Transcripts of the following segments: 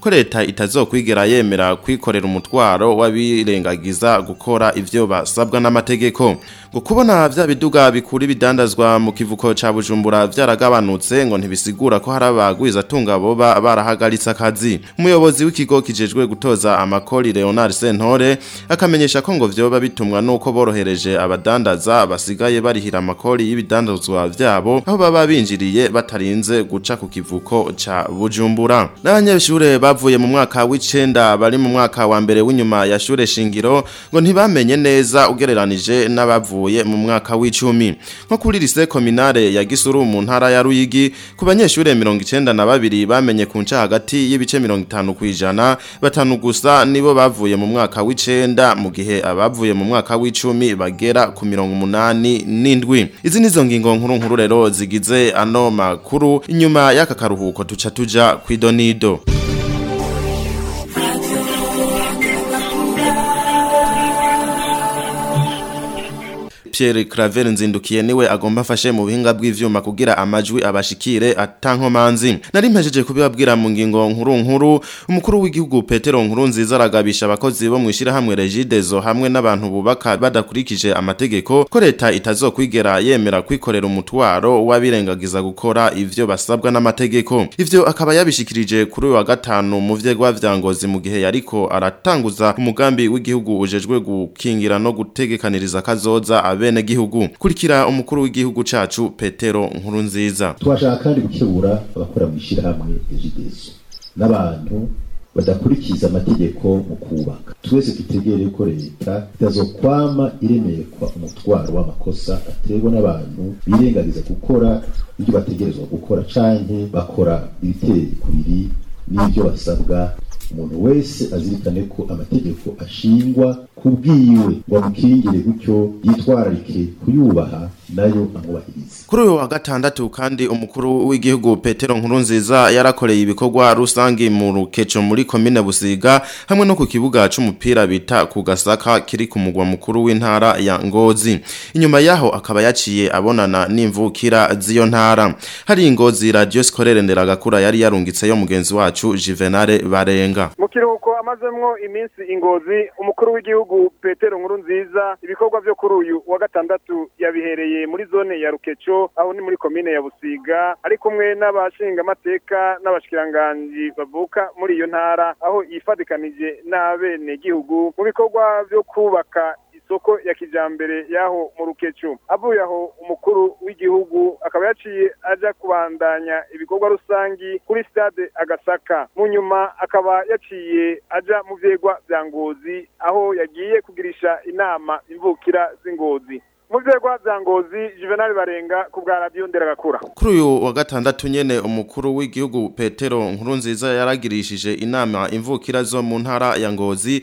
ko leta itazokwigera yemera kwikorera umutwaro w'abirengagiza gukora ibyo basabwa n'amategeko ngo kubona vya biduga bikuri ibidandazwa mu kivuko ca Bujumbura vyaragabanutse ngo ntibisigura ko hari abagwiza tunga boba barahagaritse akazi umuyobozi w'ikigo kijejwe gutoza amakori Leonard Sentore akamenyesha ko ngo vyoba bitumwa nuko borohereje abadandaza basigaye barihira amakori y'ibidandazwa vyabo aho baba binjiriye batarinze guca ku kivuko ca Bujumbura n'abanyeshure bavuye mu mwaka w'icenda bari mu mwaka wa mbere w'inyuma ya shure shingiro ngo ntibamenye neza ugereranije n'abavu Huye mu mwaka w'icumi nko kuri lycée communale ya Gisuru mu ntara ya Ruyigi ku banyeshuri mirongo icyenda na babiri bamenye ku nca hagati y'ibice 50 kwijana batanu gusa nibo bavuye mu mwaka w'icenda mu gihe abavuye mu mwaka w'icumi bagera ku mirongo umunani n’indwi. izi nizo ngingo nkuru nkuru rero zigize ano makuru inyuma y'aka karuhuko tuca tuja kwidonido Pierre Claver nzindukiye niwe agomba afashe mu bihinga bw'ivyuma kugira amajwi abashikire atankomanzi nari mpejeje kubibabwira mu ngingo nkuru nkuru umukuru w'igihugu Petero nkuru nziza aragabisha abakozi bo mwishira hamwe Regidezo hamwe n'abantu bubaka badakurikije amategeko ko leta itazokwigera yemera kwikorera umutwaro w'abirengagiza gukora ivyo basabwa n'amategeko ivyo akaba yabishikirije kuri uyu wa gatanu mu vyegwa vyangozi mu gihe yariko aratanguza umugambi w'igihugu ujejwe gukingira no gutegekaniriza kazoza abe abenegihugu kurikira umukuru w'igihugu cacu petero nkuru nziza twashaka kandi gukebura abakora mu ishyirahamwe ejideso n'abantu badakurikiza amategeko mu kubaka twese dutegere ko leta itazokwama iremekwa umutwaro w'amakosa aterwa n'abantu birengagiza gukora ibyo bategerezwa gukora canke bakora ibiteye kubiri n'ibyo basabwa umuntu wese azirikane ko amategeko ashingwa ku bwiwe ngo amukingire gutyo yitwararike kuyubaha nayo amubahiriza kuri uyu wa gatandatu kandi umukuru w'igihugu Petero nkuru nziza yarakoreye ibikorwa rusangi mu rukeco muri komine Busiga hamwe no ku kibuga c'umupira bita ku Gasaka kiri ku mugwa mukuru w'intara ya Ngozi inyuma yaho akaba yaciye abonana n'imvukira z'iyo ntara hari ingozi radio sikorere gakura yari yarungitse yo mugenzi wacu jivenare Barenga nziza mu kiruhuko amazemo iminsi ingozi umukuru w'igihugu petero nkuru nziza ibikorwa byo kuri uyu wa gatandatu yabihereye muri zone ya rukeco aho ni muri komine ya busiga ari kumwe n'abashingamateka n'abashikiranganji bavuka muri iyo ntara aho yifatikanije n'abenegihugu mu bikorwa byo kubaka masoko ya kijyambere y'aho mu rukecu avuye aho umukuru w'igihugu akaba yaciye ajya kubandanya ibikorwa rusange kuri stade agasaka mu nyuma akaba yaciye ajya mu byegwa bya ngozi aho yagiye kugirisha inama imvukira z'ingozi mubyeyi kwa byangozi juvenali barenga ku bwa radiyo kuri uyu wa gatandatu nyine umukuru w'igihugu petero nkurunziza yaragirishije inama imvukira zo mu ntara ya ngozi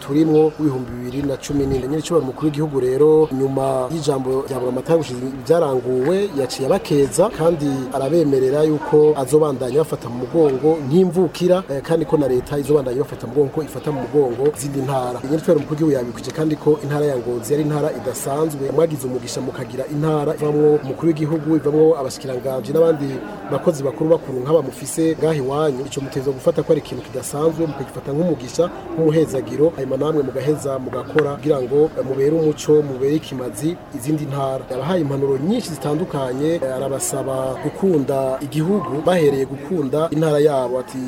turimo w'ibihumbi bibiri na cumi n'ine nyir'icubaro umukuru w'igihugu rero nyuma y'ijambo rya buramatari gushize ibyaranguwe yaciye abakeza kandi arabemerera yuko azobandanya bafata mu mugongo nk'imvukira eh, kandi ko na leta izobandanya bafata mu mugongo ko ifata mu mugongo zindi ntara nyir'icubaro umukuru w'igihugu yabikuje kandi ko intara ya ngozi yari intara idasanzwe mwagize umugisha mukagira intara ivamo umukuru w'igihugu ivamo abashikirangavyi n'abandi bakozi bakuru bakuru nk'aba mufise ngaho iwanyu icyo muteza gufata ko ari ikintu kidasanzwe mukagifata nk'umugisha nk'umuhezagiro hanyuma namwe mugaheza mugakora kugira ngo eh, mubere umuco mubere ikimazi izindi ntara yabahaye impanuro nyinshi zitandukanye arabasaba gukunda igihugu bahereye gukunda intara yabo ati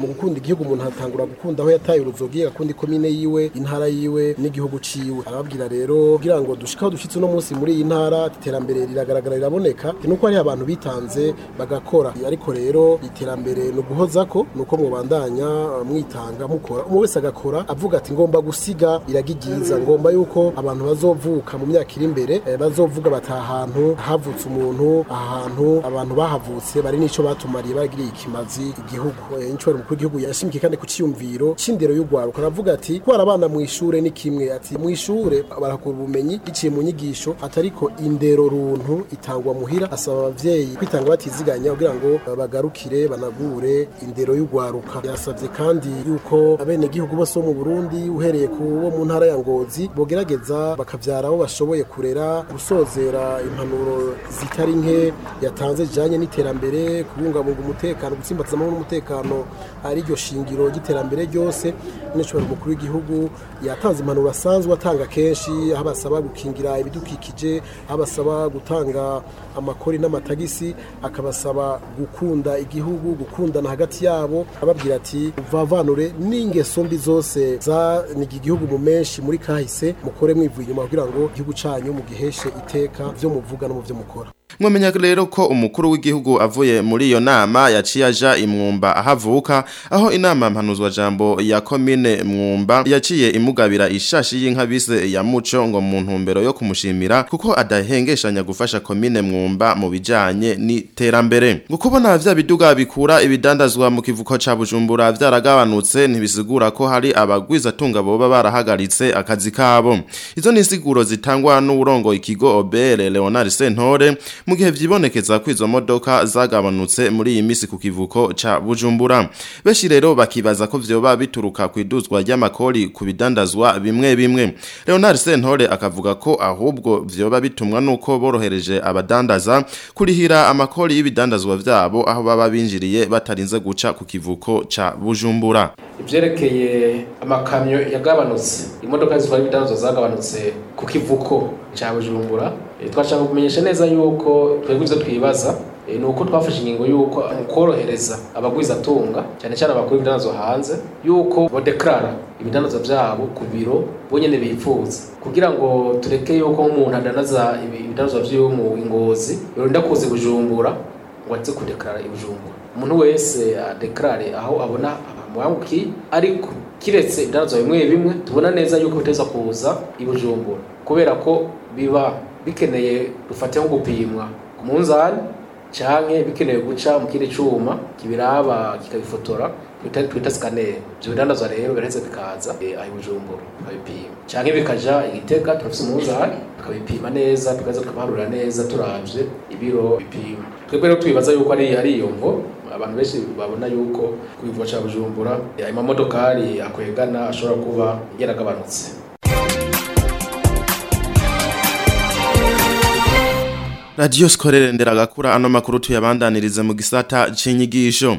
mu gukunda igihugu umuntu atangura gukunda aho yataye uruzogi akunda ikomine yiwe intara yiwe n'igihugu ciwe arababwira rero kugira ngo dushikaho dushitse uno munsi muri iyi ntara iterambere riragaragara riraboneka nuko hari abantu bitanze bagakora ariko rero iterambere ni uguhoza ko nuko mubandanya mwitanga mukora umwe wese agakora avuga ati ngomba gusiga iragigiza ngomba yuko abantu bazovuka mu myaka iri imbere eh, bazovuga bati ahantu havutse umuntu ahantu abantu bahavutse bari n'ico batumariye bagiriye ikimazi igihugu eh, uko igihugu kandi ku cyiyumviro cy'indero y'urwaruka aravuga ati kwara abana mu ishuri ni kimwe ati mu ishuri barakora ubumenyi biciye mu nyigisho atariko indero runtu itangwa muhira asaba abavyeyi kwitanga batiziganya kugira ngo bagarukire banagure indero y'urwaruka yasabye kandi yuko abene gihugu bose mu Burundi uhereye ku bo mu ntara ya Ngozi bogerageza bakavyara aho bashoboye kurera gusozera impanuro zitari nke yatanze janye n'iterambere kubungabunga umutekano gutsimbaza amahoro n'umutekano ari ryo shingiro ry'iterambere ryose n'inshobora umukuru w'igihugu yatanze impanuro asanzwe atanga kenshi aho abasaba gukingira ibidukikije aho abasaba gutanga amakori n'amatagisi akabasaba gukunda igihugu gukundana hagati yabo ababwira ati vavanure n'ingeso mbi zose zaniga igihugu mu menshi muri kahise mukore mwivuye inyuma kugira ngo igihugu cyanyu mugiheshe iteka byo muvuga no mu byo mukora mwamenya rero ko umukuru w'igihugu avuye muri iyo nama yaciye aja imwumba ahavuka aho inama mpanuzwa jambo ya komine mwumba yaciye imugabira ishashi y'inka bise ya muco ngo mu ntumbero yo kumushimira kuko adahengeshanya gufasha komine mwumba mu bijanye n'iterambere ngo kubona vya biduga bikura ibidandazwa mu kivuko ca Bujumbura vyaragabanutse ntibisigura ko hari abagwiza tunga boba barahagaritse akazi kabo izo ni siguro zitangwa n'urongo ikigo Obere Leonard Sentore mu gihe vyibonekeza ko modoka zagabanutse muri iyi misi ku kivuko ca Bujumbura beshi rero bakibaza ko vyoba bituruka kwiduzwa ry'amakori ku bidandazwa bimwe bimwe Leonard Sentore akavuga ko ahubwo vyoba bitumwa nuko borohereje abadandaza kurihira amakori y'ibidandazwa vyabo aho baba binjiriye batarinze guca ku kivuko ca Bujumbura ivyerekeye amakamyo yagabanutse imodoka zitwara ibidandazwa zagabanutse ku kivuko ca Bujumbura twashaka kumenyesha neza yuko twebwe ibyo twibaza eh, ni uko twafashe ingingo y'uko mu korohereza abagwizatunga cyane cyane abakora ibidandazo hanze y'uko badekarara ibidandazo byabo ku biro bonyine bifuza kugira ngo tureke yuko nk'umuntu adanaza ibidandazo by'iwe mu ngozi birinda kuza bujumbura ngo ajye kudekarara ibijumbura umuntu wese adekarare aho abona abamubangukiye ariko kiretse ibidandazo bimwe bimwe tubona neza yuko biteza kuza i bujumbura kubera ko biba bikeneye dufate nko gupimwa ku munzani cyane bikeneye guca mu kindi cyuma kibiraba kikabifotora twita sikaneri ibyo bidandaza rero biraheze bikaza eh, ayo bujumbura tukabipima cyane bikajya igitega turafite umunzani tukabipima neza tukaza tukabarura neza turabye ibiro bipima twebwe rero twibaza yuko ari iyo mvo abantu benshi babona yuko ku cya bujumbura amamodokari akwegana ashobora kuba yaragabanutse radiyo sikorere nderagakura ano makuru tuyabandanirize mu gisata cy'inyigisho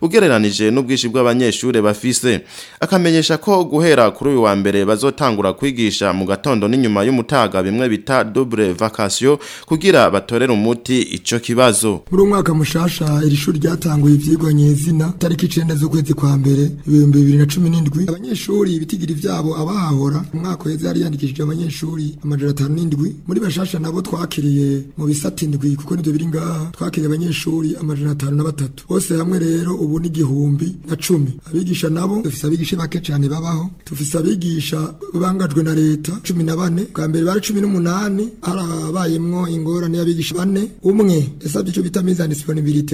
ugereranije n'ubwinshi bw'abanyeshuri bafise akamenyesha ko guhera kuri uyu wa mbere bazotangura kwigisha mu gatondo n'inyuma y'umutaga bimwe bita double vacation kugira batorere umuti icyo kibazo muri umwaka mushasha iri shuri ryatanguye ivyigwa nyezina tariki 9 z'ukwezi kwa mbere ibihumbi bibiri na cumi n’indwi abanyeshuri ibitigiri byabo abahahora umwaka uheze yari yandikishije abanyeshuri amajana 57 muri bashasha nabo twakiriye mu bisata indwi kuko nibyo biri ngaha twakiriye abanyeshuri amajana 53 bose hamwe rero ubu ni igihumbi na cumi abigisha nabo dufise abigisha bake cyane babaho dufise abigisha bangajwe na leta cumi na bane bwa mbere bari cumi n'umunani harabayemwo ingorane y'abigisha bane umwe yasabye icyo bita miza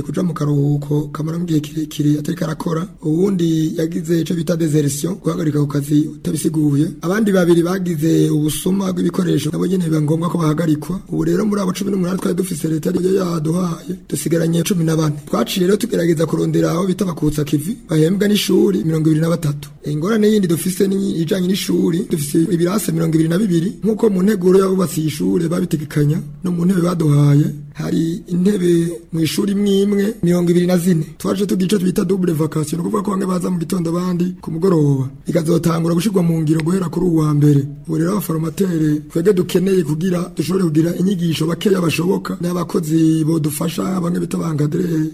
kuja mu karuhuko kamara mu gihe kirekire atari karakora uwundi yagize icyo bita desertion guhagarika ku kazi utabisiguye abandi babiri bagize ubusuma bw'ibikoresho nabo nyene biba ngombwa ko bahagarikwa ubu rero muri abo cumi n'umunani twari dufise leta yari yaduhaye dusigaranye cumi na bane twaciye rero tugerageza bakageza kurondera aho bita bakutsa kivi bahembwa n'ishuri mirongo ibiri na batatu ingorane yindi dufise ijanye n'ishuri dufise ibirase mirongo ibiri na bibiri nk'uko mu nteguro y'abubatsi y'ishure babitegekanya no mu ntebe baduhaye hari intebe mu ishuri imwe mirongo ibiri na zine twaje tugice twita double vacation kuvuga ko bamwe baza mu gitondo abandi ku mugoroba ikazotangura gushyirwa mu ngiro guhera kuri uwa mbere ubu rero abaforomatere twebwe dukeneye kugira dushobore kugira inyigisho bakeya bashoboka n'abakozi bodufasha bamwe bita cyangwa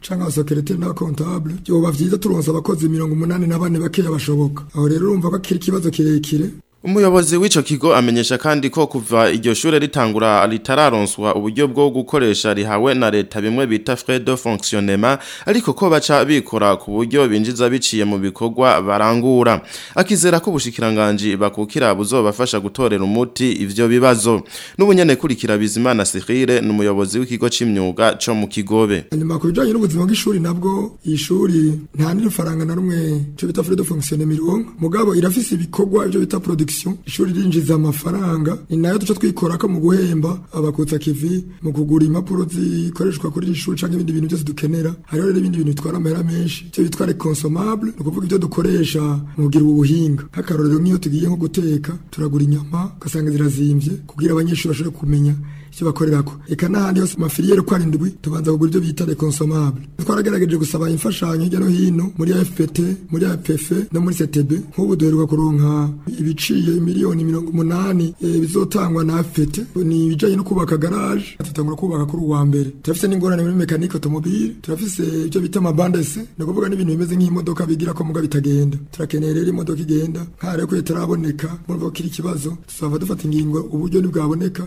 canke abasekereteri n'abakontable vyoba vyiza turonse abakozi mirongo umunani na bane bakeya bashoboka aho rero urumva ko akiri ikibazo kirekire umuyobozi w'ico kigo amenyesha kandi ko kuva iryo shure ritangura ritararonswa uburyo bwo gukoresha rihawe na leta bimwe bita frais de fonctionnement ariko ko baca bikora ku buryo binjiza biciye mu bikorwa barangura akizera ko nganji bakukira buzobafasha gutorera umuti ivyo bibazo n'ubunyene kurikira bizimana Sihire n'umuyobozi w'ikigo c'imyuga co mu kigobe nyuma kubijanye n'ubuzima bw'ishuri nabwo ishuri nta n'ifaranga na rumwe cyo bita frais de fonctionnement mugabo irafise ibikorwa ibyo bita product production ishuri ryinjiza amafaranga ni nayo duce twikoraka mu guhemba abakotsa kivi mu kugura impapuro zikoreshwa kuri iri shuri cyangwa ibindi bintu byose dukenera hariho rero ibindi bintu bitwara amahera menshi icyo bitwa reconsomable ni ukuvuga ibyo dukoresha mu kugira ubuhinga nk'akarorero nk'iyo tugiye nko guteka turagura inyama ugasanga zirazimvye kugira abanyeshuri bashobore kumenya icyo bakorera ko reka n'ahandi hose mu mafiliyeri uko ari ndwi tubanza kugura ibyo bita reconsomable twaragerageje gusaba imfashanyo hirya no hino muri AFPT muri APF no muri CTB nk'ubu duheruka kuronka ibiciye miliyoni mirongo umunani e, bizotangwa na AFPT ni ibijyanye no kubaka garage tutangura kubaka kuri uwa mbere turafise n'ingorane muri mechanique automobile turafise ibyo bita amabandese no kuvuga n'ibintu bimeze nk'imodoka bigira ko muga bitagenda turakeneye rero imodoka igenda nkare ko itaraboneka murwa kiri kibazo tuzava dufata ingingo uburyo ni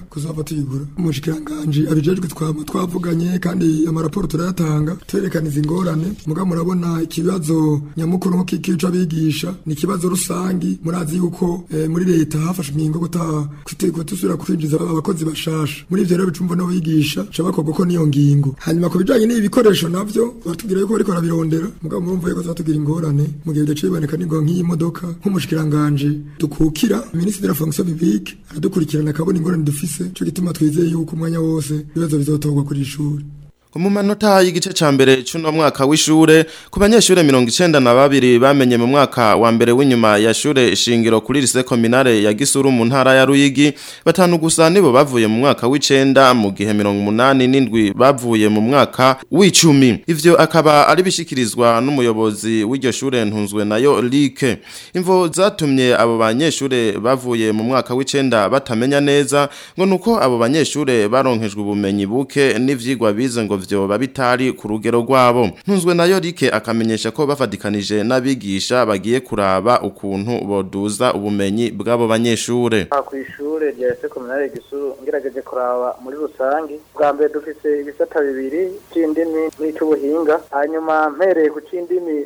kuzava tuyigura umushikiranganji abijejwe twavuganye kandi amaraporo turayatanga twerekana izi ngorane muga murabona ikibazo nyamukuru nko kikica abigisha ni ikibazo rusange murazi yuko eh, muri leta hafashe ingingo guta kwitegura kwinjiza abakozi bashasha muri ivyo rero bicumva n'abigisha shabakoga ko niyo ngingo hanyuma ku n'ibi nibikoresho navyo batubwira yuko bariko barabirondera muga murumva yuko zatubwira ingorane mu gihe bidaciye biboneka n'ingo nk'iyi nk'umushikiranganji dukukira minisitiri wa fonction publique aradukurikirana akabona ingorane dufise cyo gituma twizeye yuko umwanya wose ibibazo bizotorwa kuri ishuri mu manota y'igice cya mbere cy'uno mwaka w'ishure ku banyeshuri mirongo icyenda na babiri bamenye mu mwaka wa mbere w'inyuma ya shure shingiro kuri lise kominare ya gisuru mu ntara ya ruyigi batanu gusa nibo bavuye mu mwaka w'icenda mu gihe mirongo umunani n'indwi bavuye mu mwaka w'icumi ibyo akaba ari bishyikirizwa n'umuyobozi w'iryo shure ntunzwe nayo like imvo zatumye abo banyeshure bavuye mu mwaka w'icenda batamenya neza ngo ni uko abo banyeshure baronkejwe ubumenyi buke n'ivyigwa bize ngo vyoba bitari ku rugero rwabo ntunzwe nayo rike akamenyesha ko bafadikanije n'abigisha bagiye kuraba ukuntu boduza ubumenyi bw'abo banyeshure kw'ishure rya sekominari gisuru ngerageje kuraba muri rusange bwa mbere dufite ibisata bibiri cy'indimi n'icy'ubuhinga hanyuma mpereye ku cy'indimi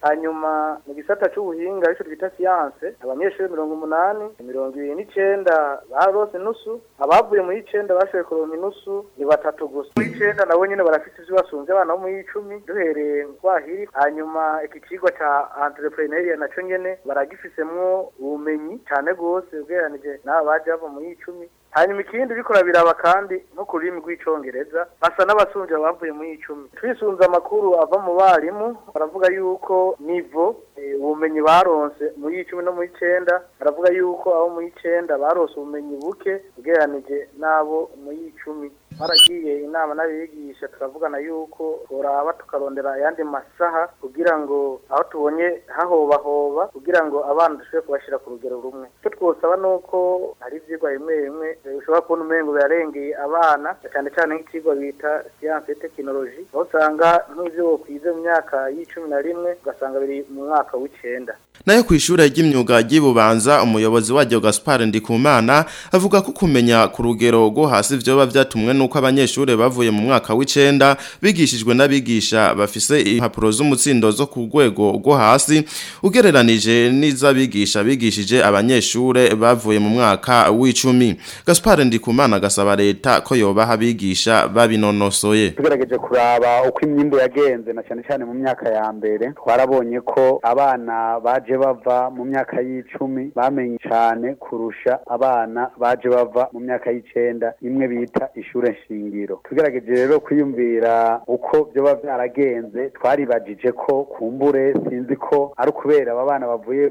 hanyuma mu gisata cy'ubuhinga aricyo twita siyanse abanyeshuri mirongo umunani mirongo irindwi n'icyenda barose inusu abavuye muri icyenda bashoboye kuronka inusu ni batatu gusa muri icyenda nabo nyine barafite ibyo basunze abana bo muri icumi duhereye kwahiri hanyuma iki kigo cya entrepreneuria nacyo nyene baragifisemwo ubumenyi cyane rwose ugereranije n'aba baje bava muri icumi hanyuma ikindi bikora biraba kandi no ku rurimi rw'icyongereza basa n'abasunja bavuye muri icumi twisunze amakuru ava mu barimu baravuga yuko nivo Eh, ubumenyi baronse muri icumi no mu icyenda baravuga yuko abo mu icyenda baronse ubumenyi buke ugereranije n'abo mu icumi baragiye inama n'abigisha turavugana yuko turaba tukarondera ayandi masaha kugira ngo aho tubonye hahobahoba kugira ngo abana dushobore kubashyira ku rugero rumwe icyo twosaba ni uko hari ibyigwa bimwe bimwe bishobora eh, kubona umengo birarengeye abana cyane cyane nk'icyigwa bita siyanse tekinoloji aho usanga nk'ibyo wo kwize mu myaka y'icumi na rimwe ugasanga biri mu mwaka mwaka w'icenda nayo ku ishuri ry'imyuga ry'ibubanza umuyobozi waryo Gaspard Ndikumana avuga ko kumenya ku rugero rwo hasi vyoba vyatumwe nuko abanyeshuri bavuye mu mwaka w'icenda bigishijwe n'abigisha bafise impapuro z'umutsindo zo ku rwego rwo hasi ugereranije n'iz'abigisha bigishije abanyeshuri bavuye mu mwaka w'icumi Gaspard Ndikumana agasaba leta ko yobaha abigisha babinonosoye tugerageje kuraba uko imyimbo yagenze na cyane cyane mu myaka ya mbere twarabonye ko abana baje bava mu myaka y'icumi bamenye cyane kurusha abana baje bava mu myaka y'icenda imwe bita ishure nshingiro tugerageje rero kwiyumvira uko byoba byaragenze twaribajije ko kumbure sinzi ko ari ukubera aba bana bavuye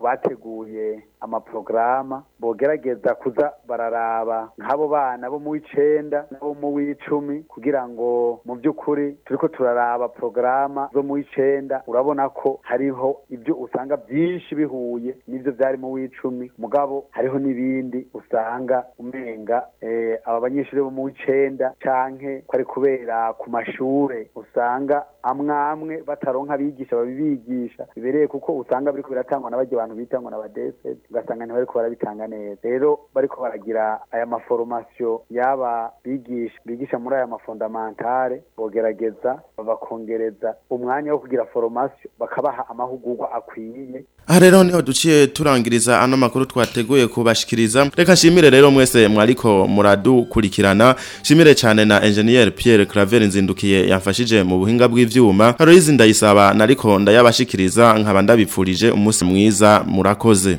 bateguye amaporogaramu bogerageza kuza bararaba nk'abo bana bo mu w'icenda n'abo mu w'icumi kugira ngo mu by'ukuri turiko turaraba porogaramu zo mu w'icenda urabona ko hariho ibyo usanga byinshi bihuye n'ibyo byari mu w'icumi mugabo hariho n'ibindi usanga umenga eh, aba banyeshuri bo mu w'icenda canke ko ari kubera ku mashuri usanga amwamwe bataronka abigisha babibigisha bibereye kuko usanga biriko biratangwa n'abagiye abantu bita ngo n'abadese ugasanga ntibari ko barabitanga neza rero bariko baragira aya maforomasiyo yaba bigisha bigisha muri aya mafondamantare bogerageza babakongereza umwanya wo kugira foromasiyo bakabaha amahugurwa akwiye aha rero niho duciye turangiriza ano makuru twateguye kubashikiriza reka nshimire rero mwese mwariko muradukurikirana nshimire cyane na engineer Pierre Claver nzindukiye yafashije mu buhinga bw'ibyuma harurizi ndayisaba nariko ndayabashikiriza nkaba ndabipfurije umunsi mwiza murakoze